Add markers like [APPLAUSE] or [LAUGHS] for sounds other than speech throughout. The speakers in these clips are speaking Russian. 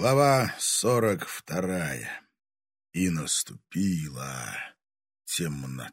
Глава сорок вторая. И наступила темнота.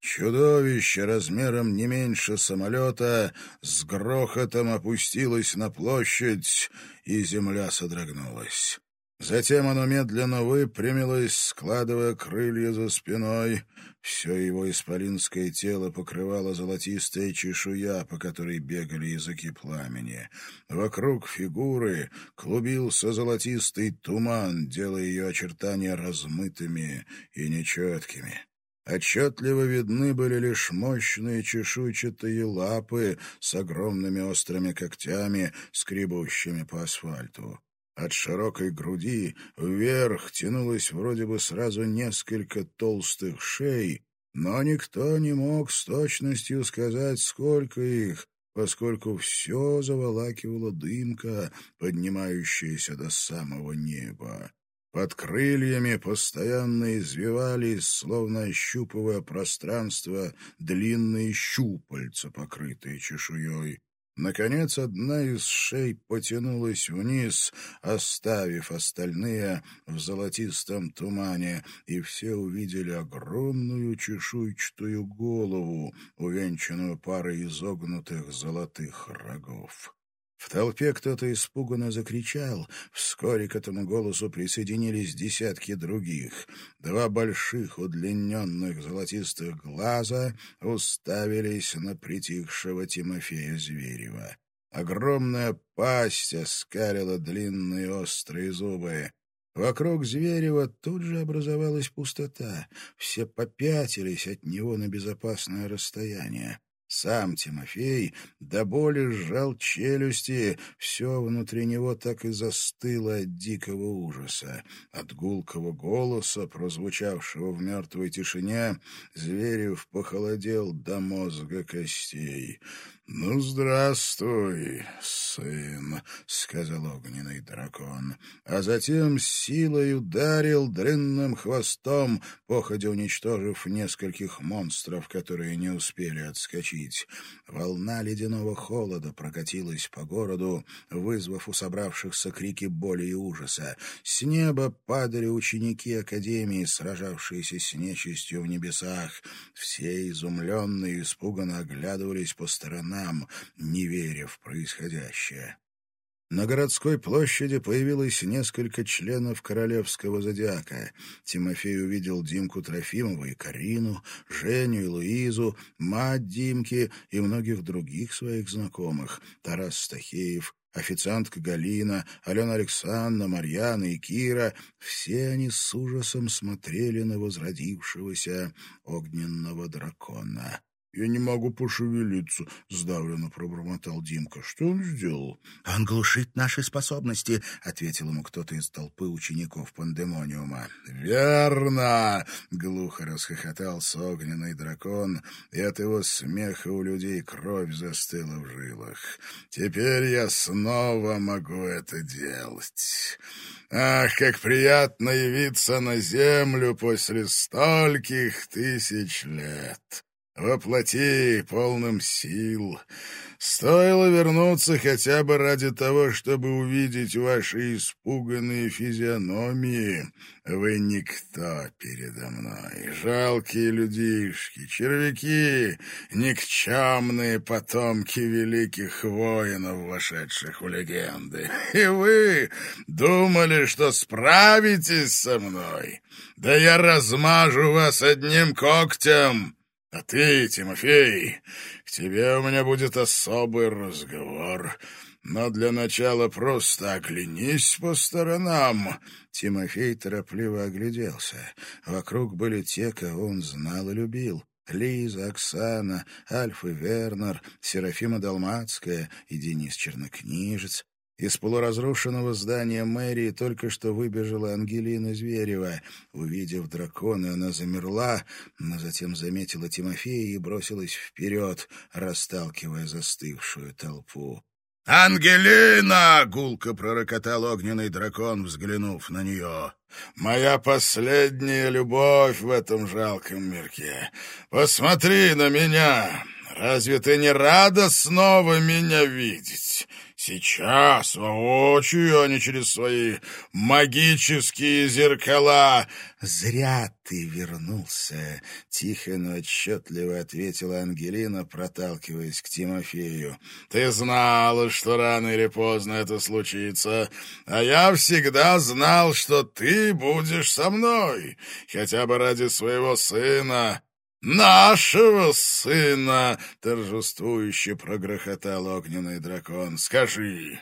Чудовище размером не меньше самолета с грохотом опустилось на площадь, и земля содрогнулась. Затем оно медленно выпрямилось, складывая крылья за спиной. Все его исполинское тело покрывало золотистая чешуя, по которой бегали языки пламени. Вокруг фигуры клубился золотистый туман, делая ее очертания размытыми и нечеткими. Отчетливо видны были лишь мощные чешуйчатые лапы с огромными острыми когтями, скребущими по асфальту. От широкой груди вверх тянулось вроде бы сразу несколько толстых шей, но никто не мог с точностью сказать, сколько их, поскольку все заволакивала дымка, поднимающаяся до самого неба. Под крыльями постоянно извивались, словно ощупывая пространство, длинные щупальца, покрытые чешуей. Наконец, одна из шей потянулась вниз, оставив остальные в золотистом тумане, и все увидели огромную чешуйчатую голову, увенчанную парой изогнутых золотых рогов. В толпе кто-то испуганно закричал. Вскоре к этому голосу присоединились десятки других. Два больших удлиненных золотистых глаза уставились на притихшего Тимофея Зверева. Огромная пасть оскалила длинные острые зубы. Вокруг Зверева тут же образовалась пустота. Все попятились от него на безопасное расстояние. Сам Тимофей до боли сжал челюсти, все внутри него так и застыло от дикого ужаса. От гулкого голоса, прозвучавшего в мертвой тишине, Зверев похолодел до мозга костей. «Ну, здравствуй, сын», — сказал огненный дракон, а затем силой ударил длинным хвостом, походя уничтожив нескольких монстров, которые не успели отскочить. Волна ледяного холода прокатилась по городу, вызвав у собравшихся крики боли и ужаса. С неба падали ученики Академии, сражавшиеся с нечистью в небесах. Все изумленные и испуганно оглядывались по сторонам, сторонам, не веря в происходящее. На городской площади появилось несколько членов королевского зодиака. Тимофей увидел Димку Трофимова и Карину, Женю и Луизу, мать Димки и многих других своих знакомых. Тарас Стахеев, официантка Галина, Алена Александровна, Марьяна и Кира — все они с ужасом смотрели на возродившегося огненного дракона. «Я не могу пошевелиться», — сдавленно пробормотал Димка. «Что он сделал?» «Он глушит наши способности», — ответил ему кто-то из толпы учеников пандемониума. «Верно!» — глухо расхохотался огненный дракон, и от его смеха у людей кровь застыла в жилах. «Теперь я снова могу это делать. Ах, как приятно явиться на землю после стольких тысяч л!» Воплоти полным сил. Стоило вернуться хотя бы ради того, чтобы увидеть ваши испуганные физиономии. Вы никто передо мной. Жалкие людишки, червяки, никчемные потомки великих воинов, вошедших в легенды. И вы думали, что справитесь со мной? Да я размажу вас одним когтем!» А ты, Тимофей, к тебе у меня будет особый разговор. Но для начала просто оглянись по сторонам. Тимофей торопливо огляделся. Вокруг были те, кого он знал и любил. Лиза, Оксана, Альфа Вернер, Серафима Далмацкая и Денис Чернокнижец. Из полуразрушенного здания мэрии только что выбежала Ангелина Зверева. Увидев дракона, она замерла, но затем заметила Тимофея и бросилась вперед, расталкивая застывшую толпу. «Ангелина!» — гулко пророкотал огненный дракон, взглянув на нее. «Моя последняя любовь в этом жалком мирке. Посмотри на меня! Разве ты не рада снова меня видеть? Сейчас, воочию, а не через свои магические зеркала. Зря ты вернулся, — тихо, но отчетливо ответила Ангелина, проталкиваясь к Тимофею. Ты знала, что рано или поздно это случится, а я всегда знал, что ты будешь со мной, хотя бы ради своего сына нашего сына!» — торжествующе прогрохотал огненный дракон. «Скажи,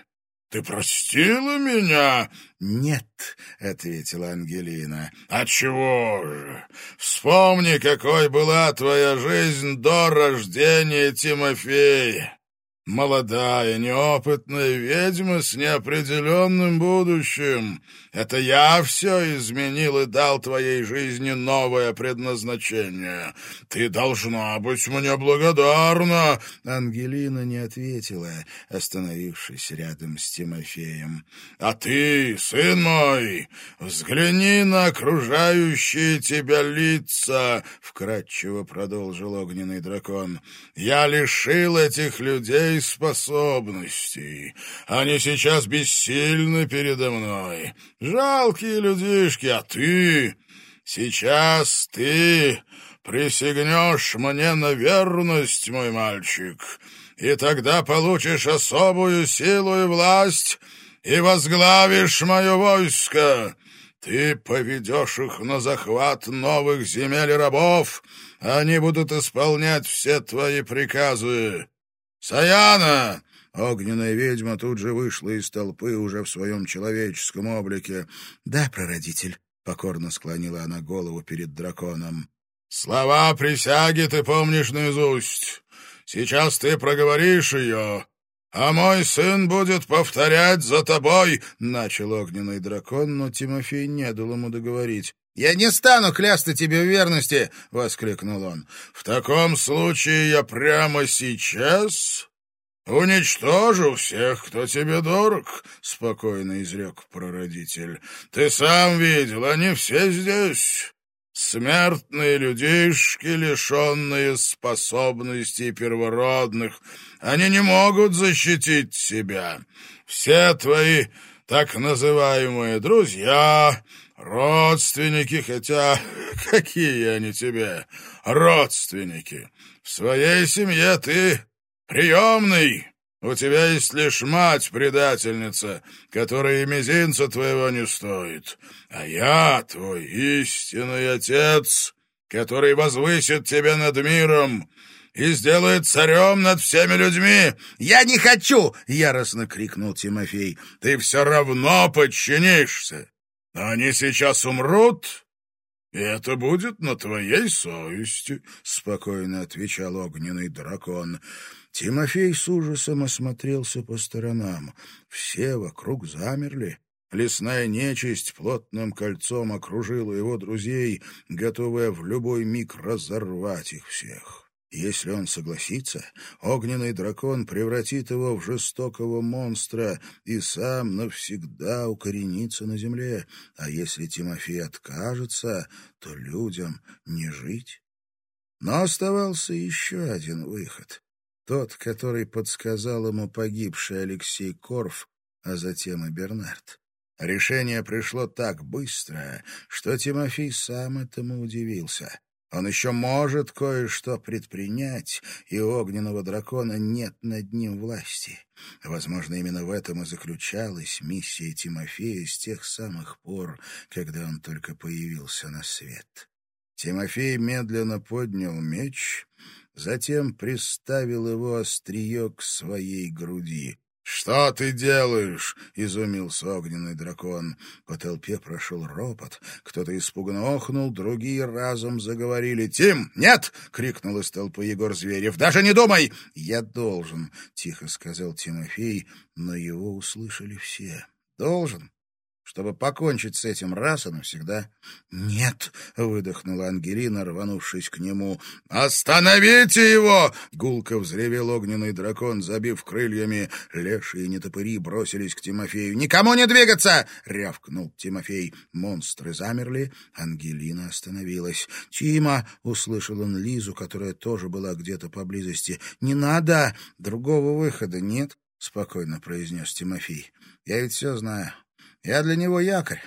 ты простила меня?» «Нет», — ответила Ангелина. «А чего же? Вспомни, какой была твоя жизнь до рождения Тимофея. Молодая, неопытная ведьма с неопределенным будущим. Это я все изменил и дал твоей жизни новое предназначение. Ты должна быть мне благодарна. Ангелина не ответила, остановившись рядом с Тимофеем. А ты, сын мой, взгляни на окружающие тебя лица, вкратчиво продолжил огненный дракон. Я лишил этих людей своих способностей. Они сейчас бессильны передо мной. Жалкие людишки, а ты... Сейчас ты присягнешь мне на верность, мой мальчик, и тогда получишь особую силу и власть и возглавишь мое войско. Ты поведешь их на захват новых земель и рабов, они будут исполнять все твои приказы. «Саяна!» Огненная ведьма тут же вышла из толпы уже в своем человеческом облике. «Да, прародитель», — покорно склонила она голову перед драконом. «Слова присяги ты помнишь наизусть. Сейчас ты проговоришь ее, а мой сын будет повторять за тобой», — начал огненный дракон, но Тимофей не дал ему договорить. «Я не стану клясться тебе в верности!» — воскликнул он. «В таком случае я прямо сейчас уничтожу всех, кто тебе дорог», — спокойно изрек прародитель. «Ты сам видел, они все здесь». Смертные людишки, лишенные способностей первородных, они не могут защитить себя. Все твои так называемые друзья, Родственники, хотя [LAUGHS] какие они тебе родственники? В своей семье ты приемный. У тебя есть лишь мать-предательница, которая и мизинца твоего не стоит. А я твой истинный отец, который возвысит тебя над миром и сделает царем над всеми людьми. «Я не хочу!» — яростно крикнул Тимофей. «Ты все равно подчинишься. Они сейчас умрут, и это будет на твоей совести, — спокойно отвечал огненный дракон. Тимофей с ужасом осмотрелся по сторонам. Все вокруг замерли. Лесная нечисть плотным кольцом окружила его друзей, готовая в любой миг разорвать их всех. Если он согласится, огненный дракон превратит его в жестокого монстра и сам навсегда укоренится на земле. А если Тимофей откажется, то людям не жить. Но оставался еще один выход. Тот, который подсказал ему погибший Алексей Корф, а затем и Бернард. Решение пришло так быстро, что Тимофей сам этому удивился. Он еще может кое-что предпринять, и огненного дракона нет над ним власти. Возможно, именно в этом и заключалась миссия Тимофея с тех самых пор, когда он только появился на свет. Тимофей медленно поднял меч, затем приставил его острие к своей груди. «Что ты делаешь?» — изумился огненный дракон. По толпе прошел ропот. Кто-то испуганно охнул, другие разом заговорили. «Тим, нет!» — крикнул из толпы Егор Зверев. «Даже не думай!» «Я должен!» — тихо сказал Тимофей, но его услышали все. «Должен. Чтобы покончить с этим раз и навсегда. «Нет!» — выдохнула Ангелина, рванувшись к нему. «Остановите его!» — гулко взревел огненный дракон, забив крыльями. Леши и нетопыри бросились к Тимофею. «Никому не двигаться!» — рявкнул Тимофей. Монстры замерли. Ангелина остановилась. «Тима!» — услышал он Лизу, которая тоже была где-то поблизости. «Не надо! Другого выхода нет!» — спокойно произнес Тимофей. «Я ведь все знаю. Я для него якорь,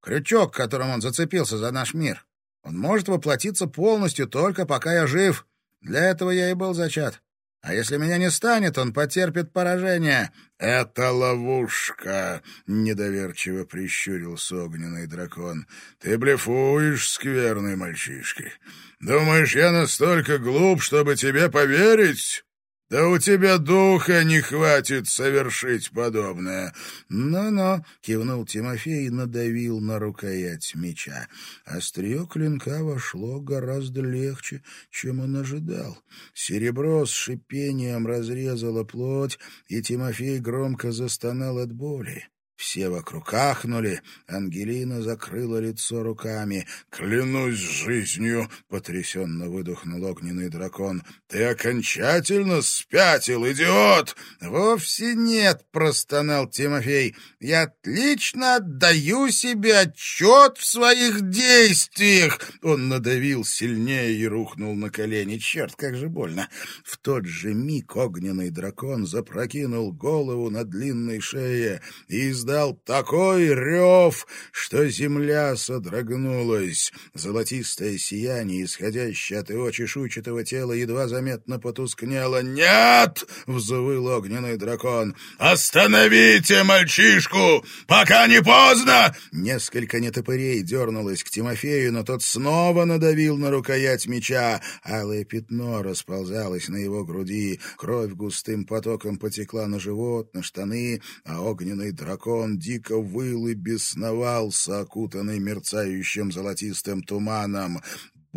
крючок, которым он зацепился за наш мир. Он может воплотиться полностью только пока я жив. Для этого я и был зачат. А если меня не станет, он потерпит поражение. — Это ловушка, — недоверчиво прищурился огненный дракон. — Ты блефуешь, скверный мальчишки. Думаешь, я настолько глуп, чтобы тебе поверить? Да у тебя духа не хватит совершить подобное. Ну-ну, кивнул Тимофей и надавил на рукоять меча. Острие клинка вошло гораздо легче, чем он ожидал. Серебро с шипением разрезало плоть, и Тимофей громко застонал от боли. Все вокруг ахнули. Ангелина закрыла лицо руками. «Клянусь жизнью!» — потрясенно выдохнул огненный дракон. «Ты окончательно спятил, идиот!» «Вовсе нет!» — простонал Тимофей. «Я отлично отдаю себе отчет в своих действиях!» Он надавил сильнее и рухнул на колени. «Черт, как же больно!» В тот же миг огненный дракон запрокинул голову на длинной шее и издал издал такой рев, что земля содрогнулась. Золотистое сияние, исходящее от его чешуйчатого тела, едва заметно потускнело. «Нет!» — взвыл огненный дракон. «Остановите мальчишку, пока не поздно!» Несколько нетопырей дернулось к Тимофею, но тот снова надавил на рукоять меча. Алое пятно расползалось на его груди, кровь густым потоком потекла на живот, на штаны, а огненный дракон он дико выл и бесновался, окутанный мерцающим золотистым туманом.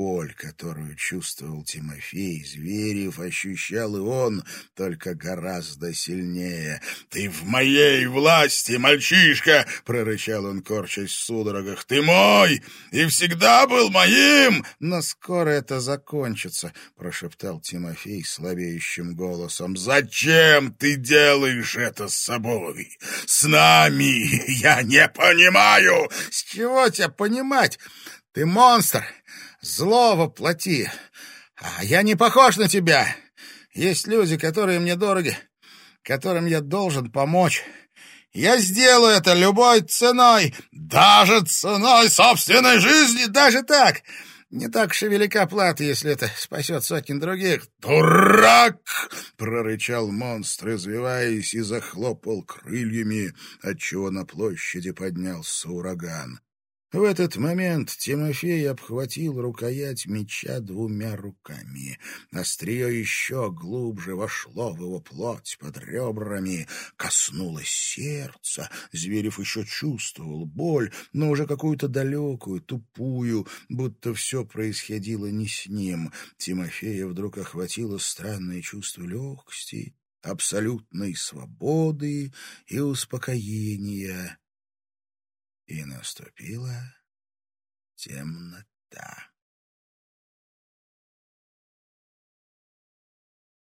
Боль, которую чувствовал Тимофей Зверев, ощущал и он, только гораздо сильнее. «Ты в моей власти, мальчишка!» — прорычал он, корчась в судорогах. «Ты мой! И всегда был моим!» «Но скоро это закончится!» — прошептал Тимофей слабеющим голосом. «Зачем ты делаешь это с собой? С нами? Я не понимаю!» «С чего тебя понимать? Ты монстр!» Зло воплоти. А я не похож на тебя. Есть люди, которые мне дороги, которым я должен помочь. Я сделаю это любой ценой, даже ценой собственной жизни, даже так. Не так уж и велика плата, если это спасет сотни других. «Дурак!» — прорычал монстр, извиваясь, и захлопал крыльями, отчего на площади поднялся ураган. В этот момент Тимофей обхватил рукоять меча двумя руками. Острие еще глубже вошло в его плоть под ребрами, коснулось сердца. Зверев еще чувствовал боль, но уже какую-то далекую, тупую, будто все происходило не с ним. Тимофея вдруг охватило странное чувство легкости, абсолютной свободы и успокоения и наступила темнота.